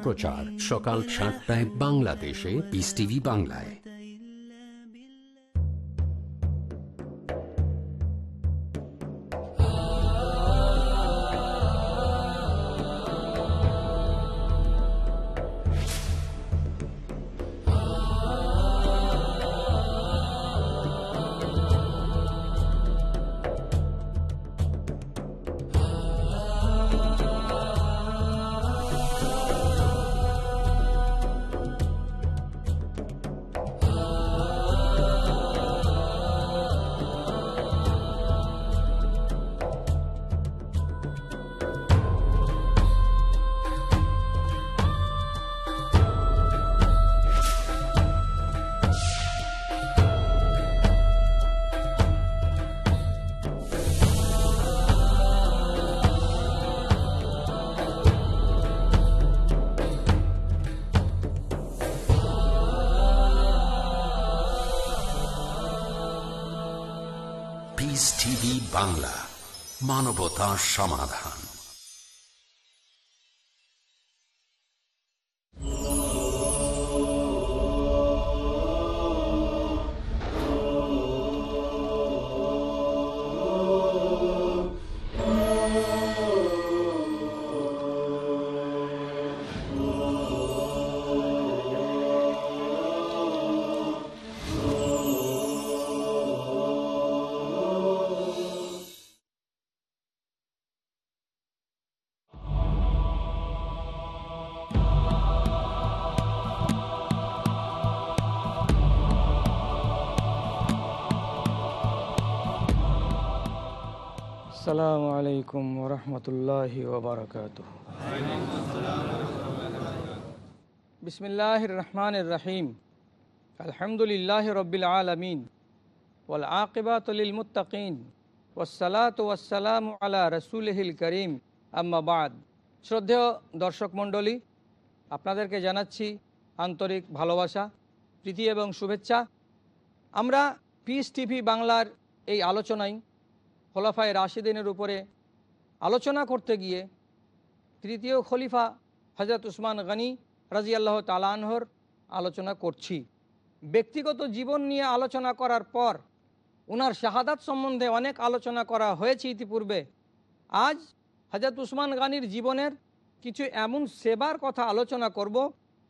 সম্প্রচার সকাল সাতটায় বাংলাদেশে বিস টিভি বাংলায়। বাংলা মানবতা সমাধান। আসসালামু আলাইকুম ওরহমতুল্লাহ বিসমিল্লাহ রহমান রহিম। আলহামদুলিল্লাহ রবিল আলমিন। ওল আকিবাতলিল মুতাকিন ওসালাত ওয়াসালাম আলা রসুলহিল করিম। আম্মাবাদ শ্রদ্ধেয় দর্শক মণ্ডলী, আপনাদেরকে জানাচ্ছি আন্তরিক ভালোবাসা, প্রীতি এবং শুভেচ্ছা। আমরা পিস টিভি বাংলার এই আলোচনায় খোলাফায় রাশিদিনের উপরে আলোচনা করতে গিয়ে তৃতীয় খলিফা হজরত উসমান গনি রাজি আল্লাহ তালানহর আলোচনা করছি। ব্যক্তিগত জীবন নিয়ে আলোচনা করার পর ওনার শাহাদাত সম্বন্ধে অনেক আলোচনা করা হয়েছে ইতিপূর্বে। আজ হজরত উসমান গানির জীবনের কিছু এমন সেবার কথা আলোচনা করব,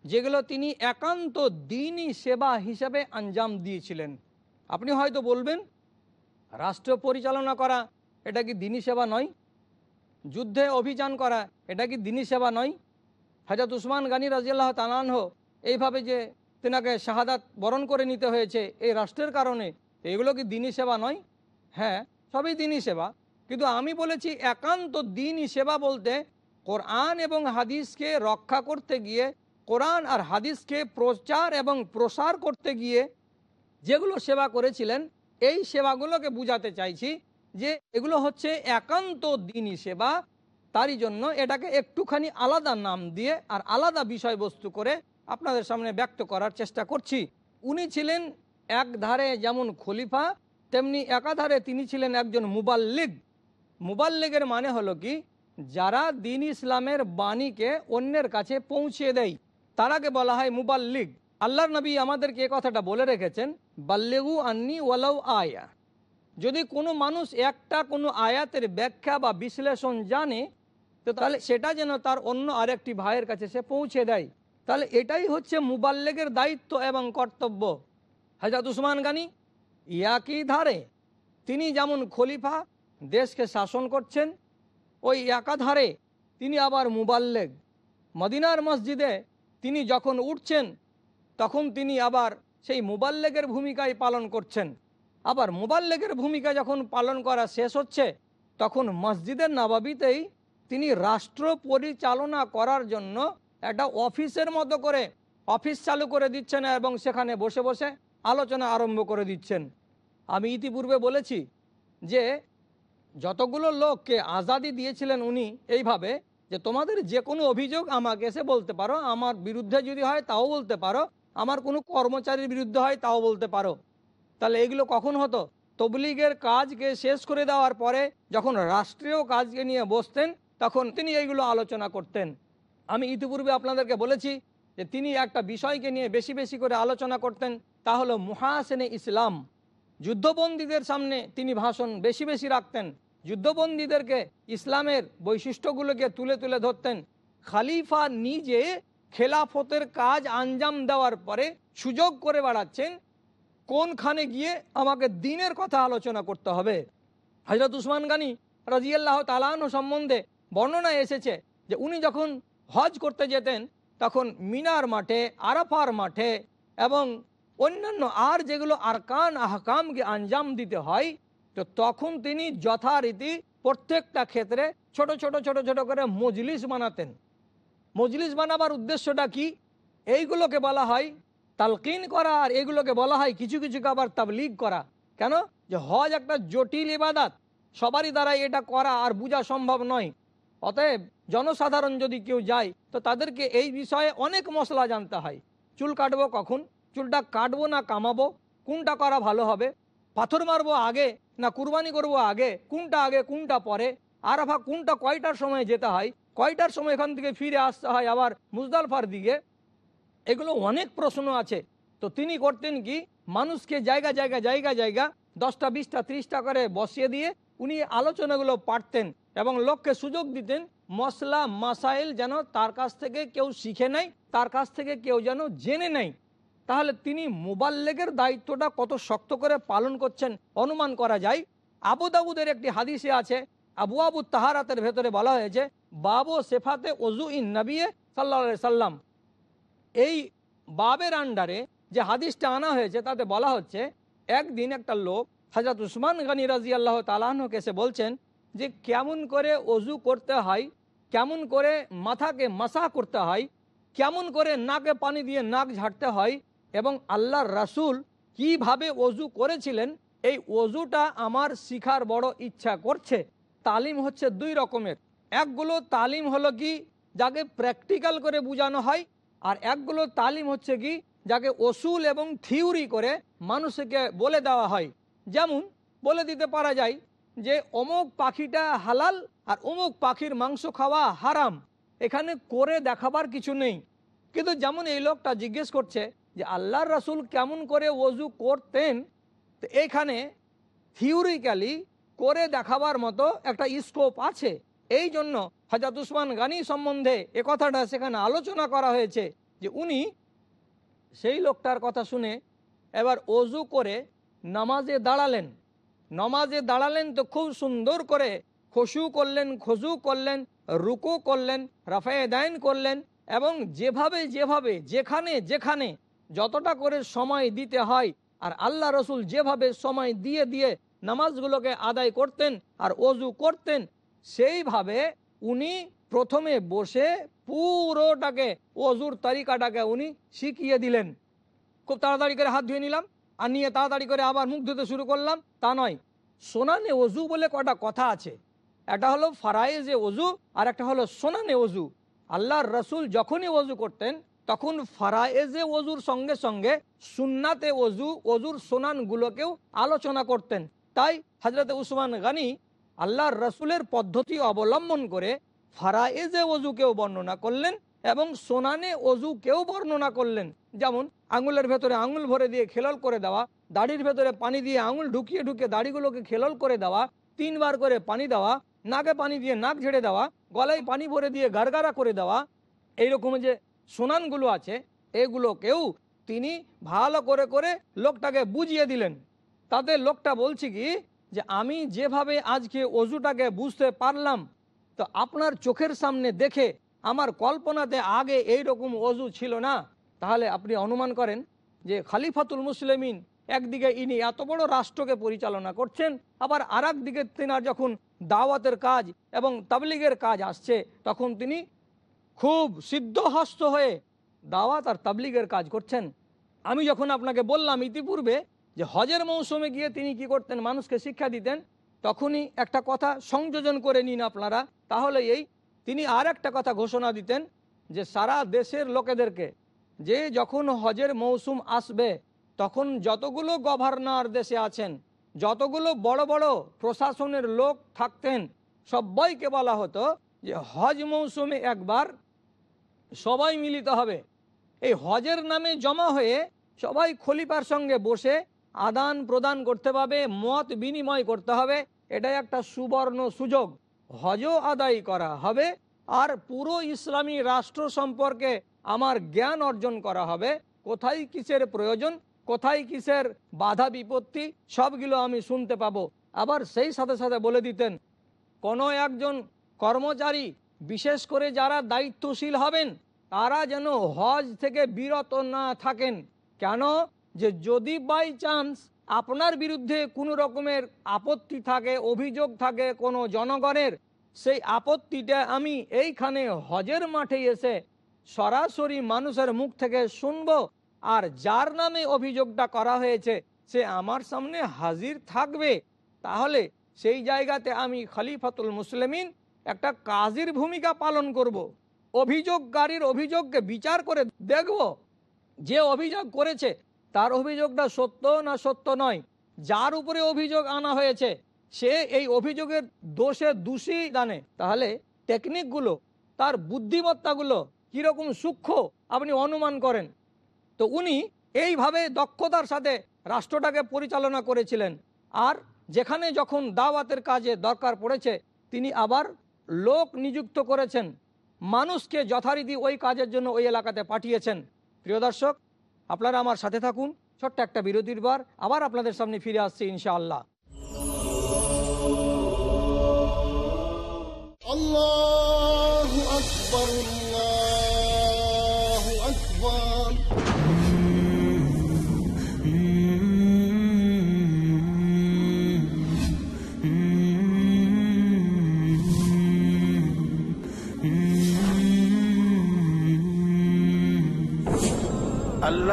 যেগুলো তিনি একান্ত দিনই সেবা হিসাবে আঞ্জাম দিয়েছিলেন। আপনি হয়তো বলবেন রাষ্ট্র পরিচালনা করা, এটা কি দিনী সেবা নয়? যুদ্ধে অভিযান করা, এটা কি দিনী সেবা নয়? হাজরত উসমান গানী রাজিয়াল্লাহ তালানহ এইভাবে যে তেনাকে শাহাদাত বরণ করে নিতে হয়েছে এই রাষ্ট্রের কারণে এগুলো কি দিনী সেবা নয়? হ্যাঁ সবই দিনই সেবা। কিন্তু আমি বলেছি একান্ত দিনই সেবা বলতে কোরআন এবং হাদিসকে রক্ষা করতে গিয়ে, কোরআন আর হাদিসকে প্রচার এবং প্রসার করতে গিয়ে যেগুলো সেবা করেছিলেন এই সেবাগুলোকে বুঝাতে চাইছি যে এগুলো হচ্ছে একান্ত দিনই সেবা। তারই জন্য এটাকে একটুখানি আলাদা নাম দিয়ে আর আলাদা বিষয়বস্তু করে আপনাদের সামনে ব্যক্ত করার চেষ্টা করছি। উনি ছিলেন এক ধারে যেমন খলিফা, তেমনি একাধারে তিনি ছিলেন একজন মুবাল্লিগ। মুবাল্লিগের মানে হলো কি? যারা দিন ইসলামের বাণীকে অন্যের কাছে পৌঁছে দেয়। তারাকে বলা হয় মুবাল্লিগ। আল্লাহর নবী আমাদেরকে কথাটা বলে রেখেছেন বাল্লেগু আন্নি ওয়ালাউ আয়া। যদি কোনো মানুষ একটা কোনো আয়াতের ব্যাখ্যা বা বিশ্লেষণ জানে, তো তাহলে সেটা যেন তার অন্য আরেকটি ভাইয়ের কাছে সে পৌঁছে দেয়। তাহলে এটাই হচ্ছে মুবাল্লেগের দায়িত্ব এবং কর্তব্য। হাজাত উসমান গানি, ইয়াকি ধারে তিনি যেমন খলিফা, দেশকে শাসন করছেন, ওই একাধারে তিনি আবার মুবাল্লেগ। মদিনার মসজিদে তিনি যখন উঠছেন, তখন তিনি আবার সেই মোবাল্লেগের ভূমিকায় পালন করছেন। আবার মোবাল্লেগের ভূমিকা যখন পালন করা শেষ হচ্ছে, তখন মসজিদের নবাবিতেই তিনি রাষ্ট্র পরিচালনা করার জন্য একটা অফিসের মতো করে অফিস চালু করে দিচ্ছেন এবং সেখানে বসে বসে আলোচনা আরম্ভ করে দিচ্ছেন। আমি ইতিপূর্বে বলেছি যে যতগুলো লোককে আজাদি দিয়েছিলেন উনি এইভাবে, যে তোমাদের যে কোনো অভিযোগ আমাকে এসে বলতে পারো, আমার বিরুদ্ধে যদি হয় তাও বলতে পারো আমার কোনো কর্মচারীর বিরুদ্ধে হয় তাও বলতে পারো। তাহলে এগুলো কখন হতো? তবলিগের কাজকে শেষ করে দেওয়ার পরে যখন রাষ্ট্রীয় কাজকে নিয়ে বসতেন, তখন তিনি এইগুলো আলোচনা করতেন। আমি ইতিপূর্বে আপনাদেরকে বলেছি যে তিনি একটা বিষয়কে নিয়ে বেশি বেশি করে আলোচনা করতেন, তা হলো মুহাসেনে ইসলাম। যুদ্ধবন্দীদের সামনে তিনি ভাষণ বেশি বেশি রাখতেন। যুদ্ধবন্দীদেরকে ইসলামের বৈশিষ্ট্যগুলোকে তুলে তুলে ধরতেন। খালিফা নিজে খেলাফতের কাজ আঞ্জাম দেওয়ার পরে সুযোগ করে বেড়াচ্ছেন, কোনখানে গিয়ে আমাকে দিনের কথা আলোচনা করতে হবে। হজরত উসমান গানি রাজিয়াল্লাহ তালান সম্বন্ধে বর্ণনা এসেছে যে উনি যখন হজ করতে যেতেন, তখন মিনার মাঠে, আরাফার মাঠে এবং অন্যান্য আর যেগুলো আরকান আহকামকে আঞ্জাম দিতে হয়, তো তখন তিনি যথারীতি প্রত্যেকটা ক্ষেত্রে ছোট ছোট ছোট ছোট করে মজলিস বানাতেন। মজলিস বানাবার উদ্দেশ্যটা কি? এইগুলোকে বলা হয় তালকিন করা, আর এগুলোকে বলা হয় কিছু কিছুকে আবার তাবলিগ করা। কেন? যে হজ একটা জটিল ইবাদাত। সবারই দ্বারা এটা করা আর বোঝা সম্ভব নয়। অতএব জনসাধারণ যদি কেউ যায়, তো তাদেরকে এই বিষয়ে অনেক মশলা জানতে হয়। চুল কাটবো কখন? চুলটা কাটবো না কামাবো? কোনটা করা ভালো হবে? পাথর মারবো আগে না কুরবানি করব আগে? কোনটা আগে, কোনটা পরে? আরাফা কোনটা কয়টার সময় যেতে হয়? কয়টার সময় এখান থেকে ফিরে আসতে হয় আবার মুজদালফার দিকে? এগুলো অনেক প্রশ্ন আছে। তো তিনি করতেন কি? মানুষকে জায়গা জায়গা জায়গা জায়গা, দশটা, বিশটা, ত্রিশটা করে বসিয়ে দিয়ে উনি আলোচনাগুলো পারতেন এবং লোককে সুযোগ দিতেন মশলা মাসাইল যেন তার কাছ থেকে কেউ শিখে নেয়, তার কাছ থেকে কেউ যেন জেনে নেয়। তাহলে তিনি মোবাল্লেগের দায়িত্বটা কত শক্ত করে পালন করছেন অনুমান করা যায়। আবু একটি হাদিসে আছে, আবু আবু তাহারাতের ভেতরে বলা হয়েছে বাবু সেফাতে ওজু ইন নবিয়ে সাল্লা সাল্লাম। এই বাবের আন্ডারে যে হাদিসটা আনা হয়েছে, তাতে বলা হচ্ছে, একদিন একটা লোক হাজরত উসমান গানী রাজি আল্লাহ তালাহকে এসে বলছেন যে, কেমন করে অজু করতে হয়, কেমন করে মাথাকে মাসা করতে হয়, কেমন করে নাকে পানি দিয়ে নাক ঝাড়তে হয় এবং আল্লাহর রাসুল কীভাবে অজু করেছিলেন, এই অজুটা আমার শিখার বড় ইচ্ছা করছে। তালিম হচ্ছে দুই রকমের। একগুলো তালিম হলো কি? যাকে প্র্যাকটিক্যাল করে বোঝানো হয়, আর একগুলো তালিম হচ্ছে কি? যাকে অসুল এবং থিওরি করে মানুষকে বলে দেওয়া হয়। যেমন, বলে দিতে পারা যায় যে, অমুক পাখিটা হালাল আর অমুক পাখির মাংস খাওয়া হারাম। এখানে করে দেখাবার কিছু নেই। কিন্তু যেমন এই লোকটা জিজ্ঞেস করছে যে, আল্লাহর রাসুল কেমন করে অজু করতেন? তো এইখানে থিওরিক্যালি করে দেখাবার মতো একটা স্কোপ আছে। এই জন্য হাজাত উসমান গানি সম্বন্ধে এ কথাটা সেখানে আলোচনা করা হয়েছে যে উনি সেই লোকটার কথা শুনে এবার অজু করে নামাজে দাঁড়ালেন। নমাজে দাঁড়ালেন তো খুব সুন্দর করে খসু করলেন খসু করলেন, রুকু করলেন, রাফায়ে দায়ন করলেন এবং যেভাবে যেভাবে, যেখানে যেখানে যতটা করে সময় দিতে হয় আর আল্লাহ রসুল যেভাবে সময় দিয়ে দিয়ে নামাজগুলোকে আদায় করতেন আর অজু করতেন সেইভাবে উনি প্রথমে বসে পুরোটাকে অজুর তরিকাটাকে উনি শিখিয়ে দিলেন। খুব তাড়াতাড়ি করে হাত ধুয়ে নিলাম আর নিয়ে তাড়াতাড়ি করে আবার মুখ ধুতে শুরু করলাম। তা নয়, সোনানে অজু বলে কটা কথা আছে। একটা হলো ফারায়েজে অজু আর একটা হলো সোনানে অজু। আল্লাহর রসুল যখনই অজু করতেন, তখন ফারায়েজে অজুর সঙ্গে সঙ্গে সুন্নাতে অজু, অজুর সোনানগুলোকেও আলোচনা করতেন। তাই হজরত উসমান গানি আল্লাহর রসুলের পদ্ধতি অবলম্বন করে ফারায়েজে অজুকেও বর্ণনা করলেন এবং সোনানে অজুকেও বর্ণনা করলেন। যেমন আঙুলের ভেতরে আঙুল ভরে দিয়ে খেলল করে দেওয়া, দাড়ির ভেতরে পানি দিয়ে আঙুল ঢুকিয়ে ঢুকিয়ে দাড়িগুলোকে খেলল করে দেওয়া, তিনবার করে পানি দেওয়া, নাকে পানি দিয়ে নাক ঝেড়ে দেওয়া, গলায় পানি ভরে দিয়ে গারগারা করে দেওয়া, এইরকম যে সোনানগুলো আছে, এগুলোকেও তিনি ভালো করে করে লোকটাকে বুঝিয়ে দিলেন। তাতে লোকটা বলছি কি যে আমি যেভাবে আজকে অজুটাকে বুঝতে পারলাম, তো আপনার চোখের সামনে দেখে আমার কল্পনাতে আগে এই রকম অজু ছিল না। তাহলে আপনি অনুমান করেন যে খালিফাতুল মুসলিমিন একদিকে ইনি এত বড় রাষ্ট্রকে পরিচালনা করছেন, আবার আর দিকে তেনার যখন দাওয়াতের কাজ এবং তাবলিগের কাজ আসছে, তখন তিনি খুব সিদ্ধহস্ত হয়ে দাওয়াত আর তাবলিগের কাজ করছেন। আমি যখন আপনাকে বললাম ইতিপূর্বে যে হজের মৌসুমে গিয়ে তিনি কি করতেন? মানুষকে শিক্ষা দিতেন। তখনই একটা কথা সংযোজন করে নিন আপনারা। তাহলে এই তিনি আর একটা কথা ঘোষণা দিতেন যে সারা দেশের লোকেদেরকে যে যখন হজের মৌসুম আসবে, তখন যতগুলো গভর্নর দেশে আছেন, যতগুলো বড় বড় প্রশাসনের লোক থাকতেন সবাইকে বলা হতো যে হজ মৌসুমে একবার সবাই মিলিত হবে। এই হজের নামে জমা হয়ে সবাই খলিফার সঙ্গে বসে আদান প্রদান করতে পারবে মত বিনিময় করতে হবে, এটাই একটা সুবর্ণ সুযোগ। হজও আদায় করা হবে, আর পুরো ইসলামী রাষ্ট্র সম্পর্কে আমার জ্ঞান অর্জন করা হবে। কোথায় কিসের প্রয়োজন, কোথায় কিসের বাধা বিপত্তি, সবগুলো আমি শুনতে পাবো। আবার সেই সাথে সাথে বলে দিতেন, কোনো একজন কর্মচারী, বিশেষ করে যারা দায়িত্বশীল হবেন, তারা যেন হজ থেকে বিরত না থাকেন। কেন? যে যদি বাই চান্স আপনার বিরুদ্ধে কোনো রকমের আপত্তি থাকে, অভিযোগ থাকে কোনো জনগণের, সেই আপত্তিটা আমি এইখানে হজের মাঠে এসে সরাসরি মানুষের মুখ থেকে শুনব আর যার নামে অভিযোগটা করা হয়েছে সে আমার সামনে হাজির থাকবে তাহলে সেই জায়গাতে আমি খলিফাতুল মুসলিমিন একটা কাজীর ভূমিকা পালন করব। অভিযোগকারীর অভিযোগকে বিচার করে দেখব যে অভিযোগ করেছে তার অভিযোগটা সত্য না সত্য নয়। যার উপরে অভিযোগ আনা হয়েছে, সে এই অভিযোগের দোষে দোষী জানে। তাহলে টেকনিকগুলো তার বুদ্ধিমত্তাগুলো কীরকম সূক্ষ্ম আপনি অনুমান করেন? তো উনি এইভাবে দক্ষতার সাথে রাষ্ট্রটাকে পরিচালনা করেছিলেন। আর যেখানে যখন দাওয়াতের কাজে দরকার পড়েছে, তিনি আবার লোক নিযুক্ত করেছেন। মানুষকে যথারীতি ওই কাজের জন্য ওই এলাকাতে পাঠিয়েছেন। প্রিয় দর্শক আপনারা আমার সাথে থাকুন। ছোট্ট একটা বিরতির বার আবার আপনাদের সামনে ফিরে আসছি ইনশাআল্লাহ। আল্লাহ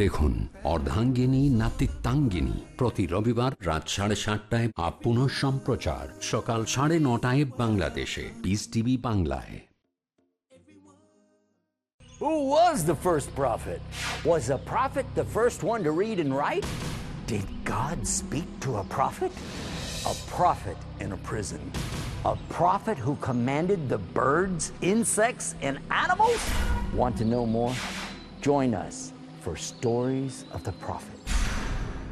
দেখুন অর্ধাঙ্গিনী নাতিত্বাঙ্গিনী প্রতি রবিবার রাত সাড়ে সাতটায় আপ পুনঃ সম্প্রচার সকাল সাড়ে নটায় বাংলাদেশে পিস টিভি বাংলায় Who was the first prophet? Was a prophet the first one to read and write? Did God speak to a prophet? A prophet in a prison. A prophet who commanded the birds, insects, and animals? Want to know more? Join us for Stories of the Prophet.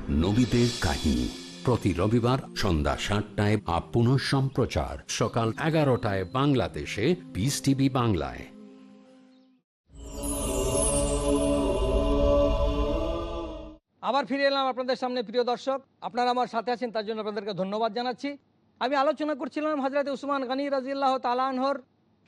নবীদের কাহিনী। প্রতি রবিবার সন্ধ্যা সাতটায় up পুনঃ সম্প্রচার। সকাল এগারোটায় বাংলাদেশে পিস টিভি বাংলায়। আবার ফিরে এলাম আপনাদের সামনে প্রিয় দর্শক। আপনারা আমার সাথে আছেন তার জন্য আপনাদেরকে ধন্যবাদ জানাচ্ছি। আমি আলোচনা করছিলাম হজরত উসমান গানী রাজিল্লাহ তালানহর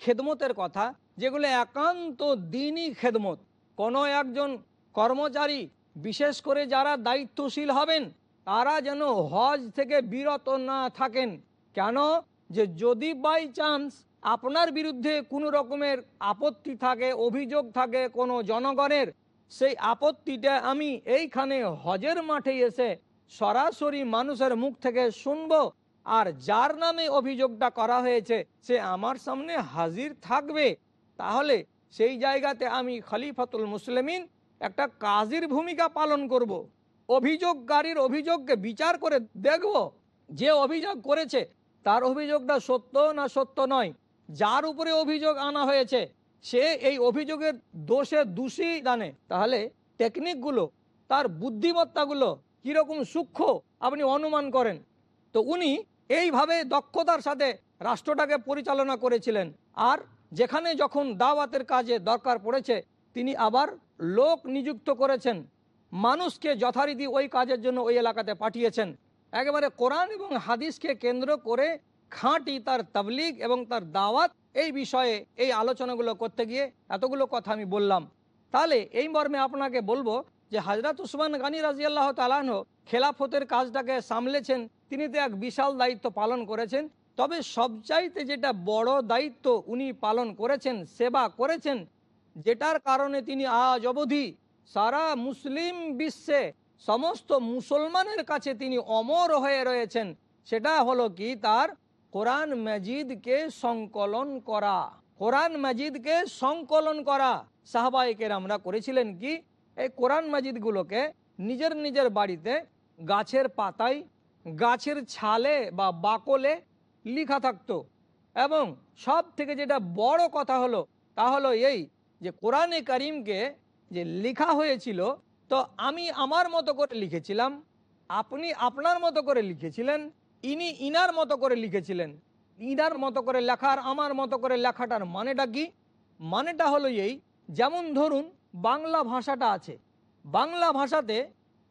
খেদমতের কথা যেগুলো একান্ত দিনই খেদমত। কোনো একজন কর্মচারী, বিশেষ করে যারা দায়িত্বশীল হবেন, তারা যেন হজ থেকে বিরত না থাকেন। কেন? যে যদি বাই চান্স আপনার বিরুদ্ধে কোনো রকমের আপত্তি থাকে, অভিযোগ থাকে কোনো জনগণের, সেই আপত্তিটা আমি এইখানে হজের মাঠে এসে সরাসরি মানুষের মুখ থেকে শুনব আর যার নামে অভিযোগটা করা হয়েছে, সে আমার সামনে হাজির থাকবে। তাহলে সেই জায়গাতে আমি খলিফাতুল মুসলিমিন একটা কাজীর ভূমিকা পালন করব। অভিযোগকারীর অভিযোগকে বিচার করে দেখব যে অভিযোগ করেছে, তার অভিযোগটা সত্য না সত্য নয়। যার উপরে অভিযোগ আনা হয়েছে, সে এই অভিযোগের দোষে দোষী জানে। তাহলে টেকনিকগুলো তার বুদ্ধিমত্তাগুলো কীরকম সূক্ষ্ম আপনি অনুমান করেন? তো উনি এইভাবে দক্ষতার সাথে রাষ্ট্রটাকে পরিচালনা করেছিলেন। আর যেখানে যখন দাওয়াতের কাজে দরকার পড়েছে তিনি আবার লোক নিযুক্ত করেছেন। মানুষকে যথারীতি ওই কাজের জন্য ওই এলাকাতে পাঠিয়েছেন। একেবারে কোরআন এবং হাদিসকে কেন্দ্র করে খাঁটি তার তাবলিগ এবং তার দাওয়াত এই বিষয়ে এই আলোচনাগুলো করতে গিয়ে এতগুলো কথা আমি বললাম। তাহলে এই মর্মে আপনাকে বলব যে হাজরত উসমান গানী রাজিয়াল্লাহ তালাহ খেলাফতের কাজটাকে সামলেছেন। তিনি তো এক বিশাল দায়িত্ব পালন করেছেন। তবে সবচাইতে যেটা বড় দায়িত্ব উনি পালন করেছেন, সেবা করেছেন যেটার কারণে তিনি আজ অবধি সারা মুসলিম বিশ্বে সমস্ত মুসলমানের কাছে তিনি অমর হয়ে রয়েছেন, সেটা হলো কি? তার কোরআন মজিদকে সংকলন করা। কোরআন মজিদকে সংকলন করা। সাহবাইকের আমরা করেছিলেন কি? এই কোরআন মজিদগুলোকে নিজের নিজের বাড়িতে গাছের পাতায়, গাছের ছালে বা বাকলে লিখা থাকতো। এবং সব থেকে যেটা বড় কথা হলো, তা হলো এই যে কোরআনে করিমকে যে লেখা হয়েছিল, তো আমি আমার মতো করে লিখেছিলাম, আপনি আপনার মতো করে লিখেছিলেন, ইনি ইনার মতো করে লিখেছিলেন। ইনার মতো করে লেখার, আমার মতো করে লেখাটার মানেটা কি? মানেটা হলো এই, যেমন ধরুন বাংলা ভাষাটা আছে, বাংলা ভাষাতে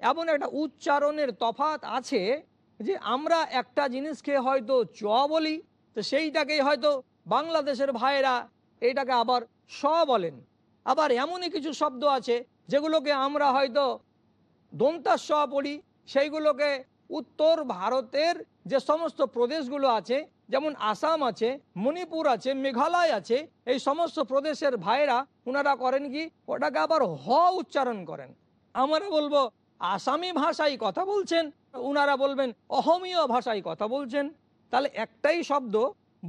এমন একটা উচ্চারণের তফাত আছে যে আমরা একটা জিনিসকে হয়তো চ বলি, তো সেইটাকেই হয়তো বাংলাদেশের ভাইয়েরা এইটাকে আবার স বলেন। আবার এমনই কিছু শব্দ আছে যেগুলোকে আমরা হয়তো দন্তাস স পড়ি, সেইগুলোকে উত্তর ভারতের যে সমস্ত প্রদেশগুলো আছে, যেমন আসাম আছে, মণিপুর আছে, মেঘালয় আছে, এই সমস্ত প্রদেশের ভাইরা ওনারা করেন কি? ওটাকে আবার হ উচ্চারণ করেন। আমরা বলব, আসামি ভাষায় কথা বলছেন ওনারা বলবেন, অহমীয় ভাষায় কথা বলছেন। তাহলে একটাই শব্দ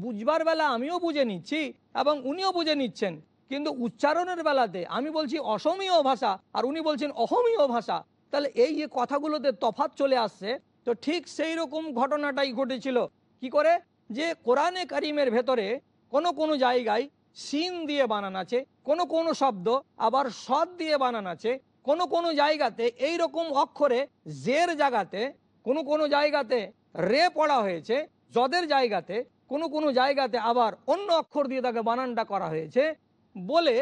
বুঝবার বেলা আমিও বুঝে নিচ্ছি এবং উনিও বুঝে নিচ্ছেন। কিন্তু উচ্চারণের বেলাতে আমি বলছি অসমীয় ভাষা আর উনি বলছেন অহমীয় ভাষা। তাহলে এই যে কথাগুলোতে তফাত চলে আসছে, তো ঠিক সেই রকম ঘটনাটাই ঘটেছিল। কি করে? যে কোরআনে করিমের ভেতরে কোনো কোনো জায়গায় সিন দিয়ে বানান আছে, কোনো কোনো শব্দ, আবার সদ দিয়ে বানান আছে, কোনো কোনো জায়গাতে এই রকম অক্ষরে জের জায়গাতে কোনো কোনো জায়গাতে রে পড়া হয়েছে, জদের জায়গাতে কোনো কোনো জায়গাতে আবার অন্য অক্ষর দিয়ে তাকে বানানটা করা হয়েছে বলে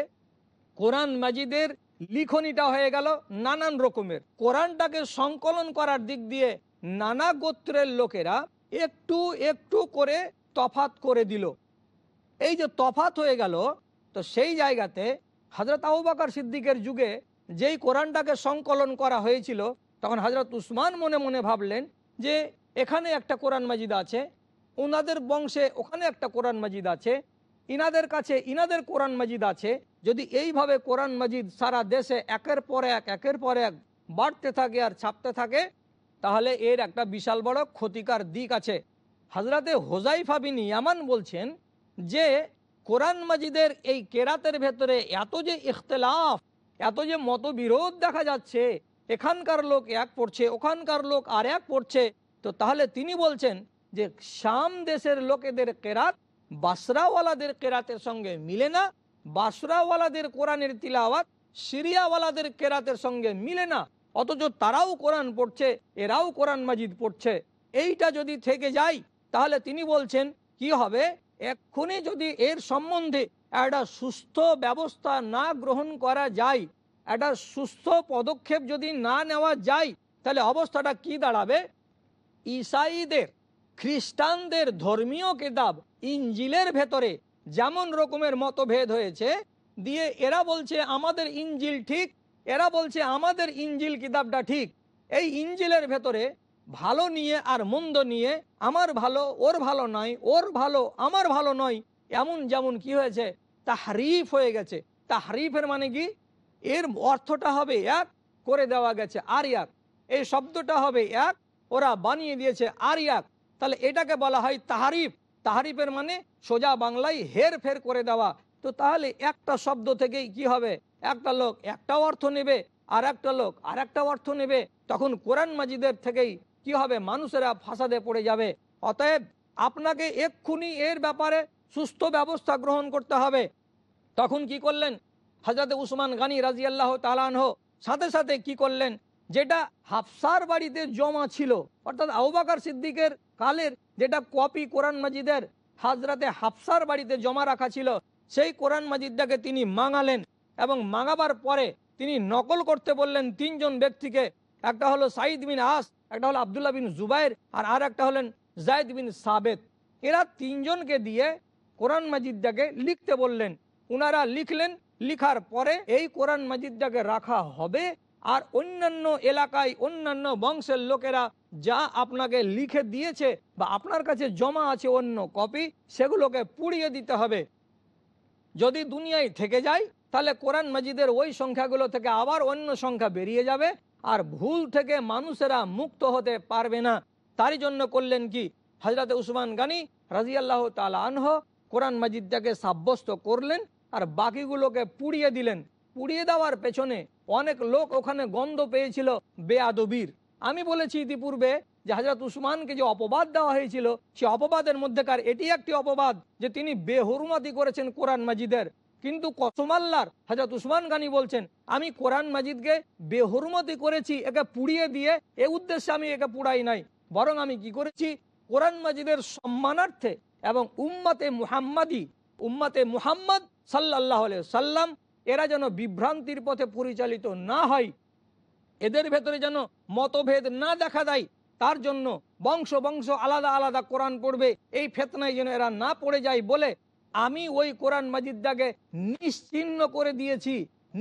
কোরআন মাজিদের লিখনিটা হয়ে গেল নানান রকমের। কোরআনটাকে সংকলন করার দিক দিয়ে নানা গোত্রের লোকেরা একটু একটু করে তফাত করে দিল। এই যে তফাত হয়ে গেল, তো সেই জায়গাতে হজরত আউবাকার সিদ্দিকের যুগে যেই কোরআনটাকে সংকলন করা হয়েছিল, তখন হজরত উসমান মনে মনে ভাবলেন যে এখানে একটা কোরআন মাজিদ আছে ওনাদের বংশে ওখানে একটা কোরআন মাজিদ আছে, ইনাদের কাছে ইনাদের কোরআন মাজিদ আছে। যদি এইভাবে কোরআন মাজিদ সারা দেশে একের পর এক, একের পর এক বাড়তে থাকে আর ছাপতে থাকে, তাহলে এর একটা বিশাল বড় ক্ষতিকার দিক আছে। হাজরাতে হোজাইফা বিন ইয়ামান বলছেন যে, কোরআন মাজিদের এই কেরাতের ভেতরে এত যে ইখতলাফ, এত যে মতবিরোধ দেখা যাচ্ছে, এখানকার লোক এক পড়ছে, ওখানকার লোক আর এক পড়ছে, তো তাহলে তিনি বলছেন যে শাম দেশের লোকেদের কেরাত, বাসরাওয়ালাদের কেরাতের সঙ্গে মিলে না, বাসরাওয়ালাদের কোরআনের তিলাওয়াত, সিরিয়াওয়ালাদের কেরাতের সঙ্গে মিলে না, অথচ তারাও কোরআন পড়ছে, এরাও কোরআন মাজিদ পড়ছে। এইটা যদি থেকে যায়, তাহলে তিনি বলছেন, কি হবে? এক্ষুনি যদি এর সম্বন্ধে একটা সুস্থ ব্যবস্থা না গ্রহণ করা যায়, একটা সুস্থ পদক্ষেপ যদি না নেওয়া যায়, তাহলে অবস্থাটা কি দাঁড়াবে? ইসাইদের খ্রিস্টানদের ধর্মীয় কেতাব ইঞ্জিলের ভেতরে যেমন রকমের মতভেদ হয়েছে, দিয়ে এরা বলছে আমাদের ইঞ্জিল ঠিক, এরা বলছে আমাদের ইঞ্জিল কিতাবটা ঠিক। এই ইঞ্জিলের ভেতরে ভালো নিয়ে আর মন্দ নিয়ে আমার ভালো, ওর ভালো নয়, ওর ভালো, আমার ভালো নয়, এমন যেমন কি হয়েছে, তাহরিফ হয়ে গেছে। তাহরিফের মানে কি? এর অর্থটা হবে এক, করে দেওয়া গেছে আর এক এই শব্দটা হবে এক, ওরা বানিয়ে দিয়েছে আর এক তাহলে এটাকে বলা হয় তাহারিফ। তাহারিফের মানে সোজা বাংলায় হের ফের করে দেওয়া। তো তাহলে একটা শব্দ থেকেই কি হবে? একটা লোক একটা অর্থ নেবে, আর একটা লোক আর একটা অর্থ নেবে। তখন কোরআন মাজিদের থেকেই কি হবে? মানুষেরা ফাসাদে পড়ে যাবে। অতএব আপনাকে এক্ষুনি এর ব্যাপারে সুস্থ ব্যবস্থা গ্রহণ করতে হবে। তখন কি করলেন? হজরত উসমান গানী রাজি আল্লাহ তালানহ সাথে সাথে কি করলেন? যেটা হাফসার বাড়িতে জমা ছিল, অর্থাৎ আউবাকার সিদ্দিকের কালের যেটা কপি কোরআন মাজিদের হাজরাতে হাফসার বাড়িতে জমা রাখা ছিল, সেই কোরআন মাজিদটাকে তিনি মাঙালেন এবং মাঙাবার পরে তিনি নকল করতে বললেন তিনজন ব্যক্তিকে। একটা হলো সাইদ বিন আস, একটা হলো আবদুল্লাহ বিন জুবাইর, আর আর একটা হলেন জায়দ বিন সাবেদ এরা তিনজনকে দিয়ে কোরআন মাজিদটাকে লিখতে বললেন। উনারা লিখলেন, লিখার পরে এই কোরআন মাজিদটাকে রাখা হবে আর অন্যান্য এলাকায় অন্যান্য বংশের লোকেরা যা আপনাকে লিখে দিয়েছে বা আপনার কাছে জমা আছে অন্য কপি, সেগুলোকে পুড়িয়ে দিতে হবে। যদি দুনিয়ায় থেকে যায়, তাহলে কোরআন মাজিদের ওই সংখ্যাগুলো থেকে আবার অন্য সংখ্যা বেরিয়ে যাবে আর ভুল থেকে মানুষেরা মুক্ত হতে পারবে না। তারই জন্য করলেন কি? হজরত উসমান গানি রাজিয়াল্লাহ তালা আনহ কোরআন মাজিদটাকে সাব্যস্ত করলেন আর বাকিগুলোকে পুড়িয়ে দিলেন। পুড়িয়ে দেওয়ার পেছনে অনেক লোক ওখানে গন্ধ পেয়েছিল বেআদবির আমি বলেছি ইতিপূর্বে যে হাজরত উসমানকে যে অপবাদ দেওয়া হয়েছিল, সে অপবাদের মধ্যেকার এটি একটি অপবাদ যে তিনি বেহরুমাতি করেছেন কোরআন মাজিদের। কিন্তু কসমাল্লার হাজরত উসমান গানি বলছেন, আমি কোরআন মাজিদকে বেহরুমতি করেছি, একে পুড়িয়ে দিয়ে এ উদ্দেশ্যে আমি একে পুড়াই নাই। বরং আমি কি করেছি? কোরআন মাজিদের সম্মানার্থে এবং উম্মাতে মুহাম্মাদি, উম্মাতে মুহাম্মদ সাল্লাহ সাল্লাম এরা যেন বিভ্রান্তির পথে পরিচালিত না হয়। এদের ভেতরে যেন মতভেদ না দেখা দেয় তার জন্য বংশ বংশ আলাদা আলাদা কোরআন পড়বে। এই ফেতনায় যেন এরা না পড়ে যায় বলে আমি ওই কোরআন মাজিদটাকে নিশ্চিন্ন করে দিয়েছি।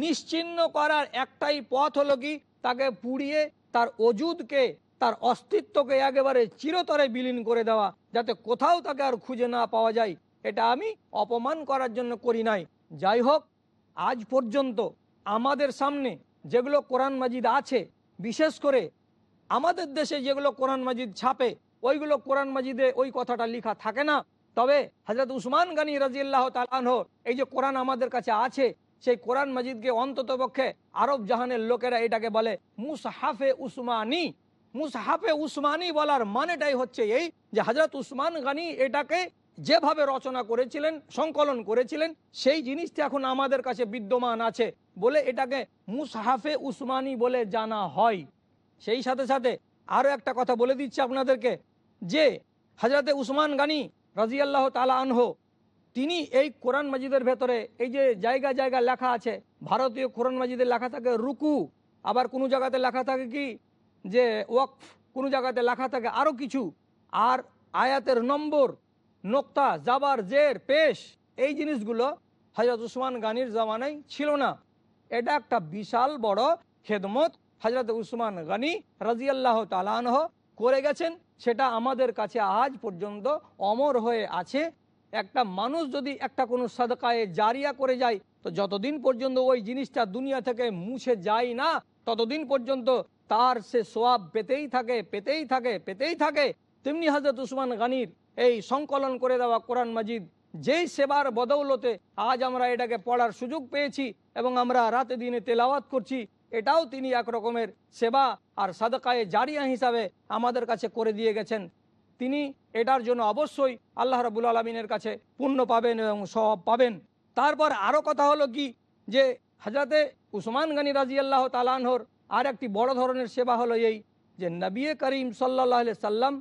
নিশ্চিন্ন করার একটাই পথ হলো কি? তাকে পুড়িয়ে তার অজুদকে তার অস্তিত্বকে একেবারে চিরতরে বিলীন করে দেওয়া, যাতে কোথাও তাকে আর খুঁজে না পাওয়া যায়। এটা আমি অপমান করার জন্য করি নাই। যাই হোক আজ পর্যন্ত আমাদের সামনে যেগুলো কোরআন মাজিদ আছে, বিশেষ করে আমাদের দেশে যেগুলো কোরআন মাজিদ ছাপে, ওইগুলো কোরআন মাজিদে ওই কথাটা লেখা থাকে না। তবে হজরত উসমান গানী রাজিয়াল্লাহ তালানহ এই যে কোরআন আমাদের কাছে আছে, সেই কোরআন মাজিদকে অন্তত পক্ষে আরব জাহানের লোকেরা এটাকে বলে মুসহাফে উসমানী। মুসহাফে উসমানী বলার মানেটাই হচ্ছে এই যে হজরত উসমান গানী এটাকে যেভাবে রচনা করেছিলেন, সংকলন করেছিলেন, সেই জিনিসটি এখন আমাদের কাছে বিদ্যমান আছে বলে এটাকে মুসহাফে উসমানি বলে জানা হয়। সেই সাথে সাথে আরও একটা কথা বলে দিচ্ছি আপনাদেরকে, যে হজরতে উসমান গানী রাজিয়াল্লাহ তালা আনহ, তিনি এই কোরআন মাজিদের ভেতরে এই যে জায়গা জায়গা লেখা আছে, ভারতীয় কোরআন মাজিদের লেখা থাকে রুকু, আবার কোনো জায়গাতে লেখা থাকে কি, যে ওয়াকফ, কোনো জায়গাতে লেখা থাকে আরও কিছু, আর আয়াতের নম্বর নোক্তা, জাবার, জের, পেশ, এই জিনিসগুলো হজরত উসমান গানির জামানায় ছিল না। এটা একটা বিশাল বড় খেদমত হজরত উসমান গানি রাজিয়াল্লাহ তালানহ করে গেছেন। সেটা আমাদের কাছে আজ পর্যন্ত অমর হয়ে আছে। একটা মানুষ যদি একটা কোনো সদকায়ে জারিয়া করে যায়, তো যতদিন পর্যন্ত ওই জিনিসটা দুনিয়া থেকে মুছে যায় না, ততদিন পর্যন্ত তার সে সোয়াব পেতেই থাকে পেতেই থাকে পেতেই থাকে। তেমনি হজরত উসমান গানির এই সংকলন করে দেওয়া কোরআন মাজিদ, যেই সেবার বদৌলতে আজ আমরা এটাকে পড়ার সুযোগ পেয়েছি এবং আমরা রাতে দিনে তেলাওয়াত করছি, এটাও তিনি এক রকমের সেবা আর সাদকায়ে জারিয়া হিসাবে আমাদের কাছে করে দিয়ে গেছেন। তিনি এটার জন্য অবশ্যই আল্লাহ রাবুল আলমিনের কাছে পুণ্য পাবেন এবং সব পাবেন। তারপর আরও কথা হলো কি, যে হাজরাতে উসমান গানী রাজি আল্লাহ তালানহর আর একটি বড় ধরনের সেবা হলো এই যে নবী করিম সাল্লাহ সাল্লাম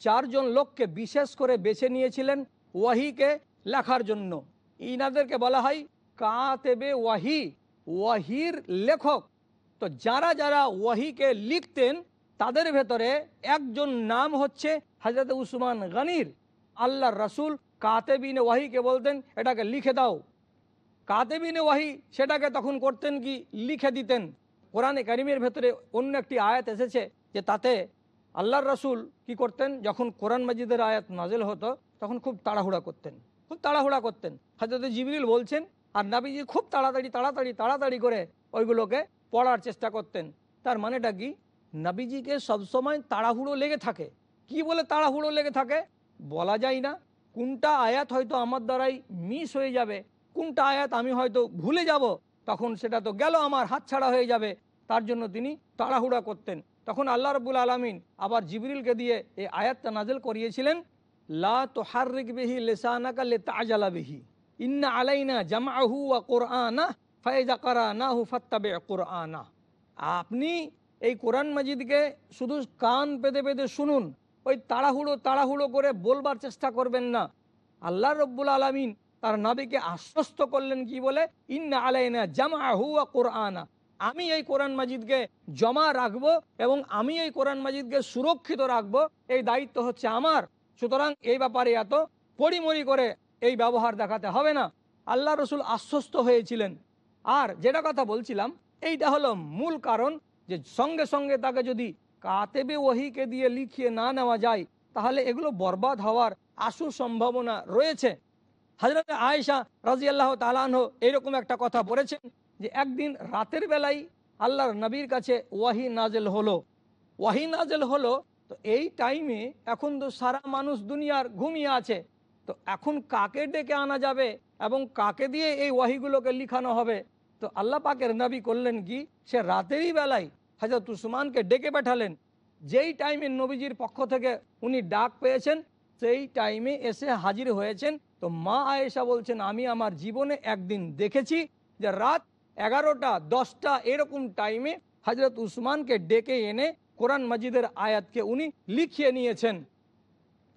চারজন লোককে বিশেষ করে বেছে নিয়েছিলেন ওয়াহিকে লেখার জন্য। ইনাদেরকে বলা হয় কাতেবে ওয়াহি, ওয়াহির লেখক। তো যারা যারা ওয়াহিকে লিখতেন, তাদের ভেতরে একজন নাম হচ্ছে হজরত উসমান গানির। আল্লাহ রসুল কাতেবিনে ওয়াহিকে বলতেন, এটাকে লিখে দাও। কাতেবিনে ওয়াহি সেটাকে তখন করতেন কি? লিখে দিতেন। কোরআনে কারিমের ভেতরে অন্য একটি আয়াত এসেছে যে তাতে আল্লাহর রাসূল কি করতেন? যখন কোরআন মাজিদের আয়াত নাজেল হতো, তখন খুব তাড়াহুড়া করতেন। খুব তাড়াহুড়া করতেন। হজরত জিবিল বলছেন, আর নাবিজি খুব তাড়াতাড়ি তাড়াতাড়ি তাড়াতাড়ি করে ওইগুলোকে পড়ার চেষ্টা করতেন। তার মানেটা কি? নাবিজিকে সবসময় তাড়াহুড়ো লেগে থাকে। কি বলে তাড়াহুড়ো লেগে থাকে? বলা যায় না। কোনটা আয়াত হয়তো আমার দ্বারাই মিস হয়ে যাবে, কোনটা আয়াত আমি হয়তো ভুলে যাব, তখন সেটা তো গেল আমার হাতছাড়া হয়ে যাবে। তার জন্য তিনি তাড়াহুড়া করতেন। তখন আল্লাহ রবুল আলমিন আবার জিবরিলকে দিয়ে এই আয়াতটা নাজেল করিয়েছিলেন, লা তো লেসানাকা লে তাজালা ইন্না আলাইনা জামাহু ওয়া কোরআনা ফাইজা করা না হু ফাত্তাবে কোরআনা। আপনি এই কোরআন মাজিদকে শুধু কান পেতে পেতে শুনুন, ওই তাড়াহুড়ো তাড়াহুড়ো করে বলবার চেষ্টা করবেন না। আল্লাহ রব্বুল আলমিন তার নাবিকে আশ্বস্ত করলেন কি বলে, ইন্না আলাইনা জামা হুয়া কোরআনা। আমি এই কোরআন মাজিদকে জমা রাখব এবং আমি এই কোরআন মাজিদকে সুরক্ষিত রাখব, এই দায়িত্ব হচ্ছে আমার। সুতরাং এই ব্যাপারে এত পরিমরি করে এই ব্যবহার দেখাতে হবে না। আল্লাহ রসুল আশ্বস্ত হয়েছিলেন। আর যেটা কথা বলছিলাম, এইটা হলো মূল কারণ যে সঙ্গে সঙ্গে তাকে যদি কাতেবে ওহিকে দিয়ে লিখিয়ে না নেওয়া যায়, তাহলে এগুলো বরবাদ হওয়ার আশু সম্ভাবনা রয়েছে। হজরত আয়েশা রাজি আল্লাহ তালানহ এইরকম একটা কথা বলেছেন যে একদিন রাতের বেলায় আল্লাহর নবীর কাছে ওয়াহি নাজেল হলো। ওয়াহি নাজেল হলো, তো এই টাইমে এখন তো সারা মানুষ দুনিয়ার ঘুমিয়ে আছে। তো এখন কাকে ডেকে আনা যাবে এবং কাকে দিয়ে এই ওয়াহিগুলোকে লিখানো হবে? তো আল্লাহ পাকের নবী করলেন কি? সে রাতেরই বেলায় হাজরত উসমানকে ডেকে পাঠালেন। যেই টাইমে নবীজির পক্ষ থেকে উনি ডাক পেয়েছেন, সেই টাইমে এসে হাজির হয়েছেন। তো মা আয়েশা বলছেন, আমি আমার জীবনে একদিন দেখেছি যে রাত এগারোটা, দশটা এরকম টাইমে হজরত উসমানকে ডেকে এনে কোরআন মজিদের আয়াতকে উনি লিখিয়ে নিয়েছেন।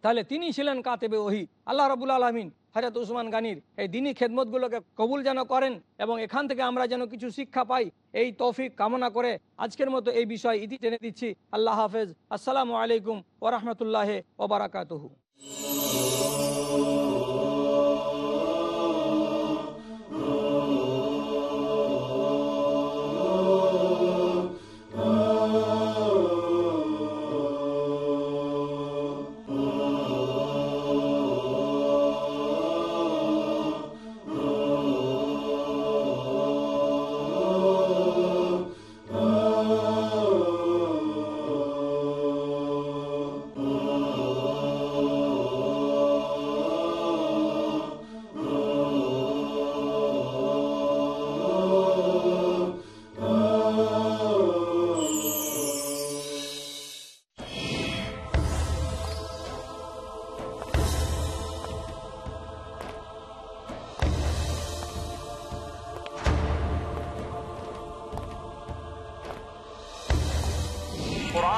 তাহলে তিনি ছিলেন কাতেবে ওহি। আল্লাহ রবুল আলমিন হজরত উসমান গানির, এই দিনী খেদমতগুলোকে কবুল যেন করেন এবং এখান থেকে আমরা যেন কিছু শিক্ষা পাই, এই তৌফিক কামনা করে আজকের মতো এই বিষয় ইতি টেনে দিচ্ছি। আল্লাহ হাফেজ। আসসালামু আলাইকুম ওরহমতুল্লাহ ওবরাকাতহু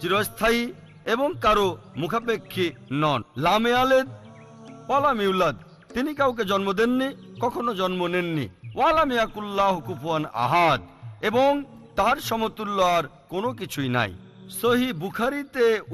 চিরস্থায়ী এবং কারও মুখাপেক্ষী নন। লামে আলেদ ওয়ালাম ইউলাদ তিনি কাউকে জন্ম দেননি, কখনো জন্ম নেননি। ওয়ালামিয়াকুল্লাহ কুফুয়ান আহাদ, এবং তার সমতুল্য আর কোনো কিছুই নাই। সহি বুখারিতে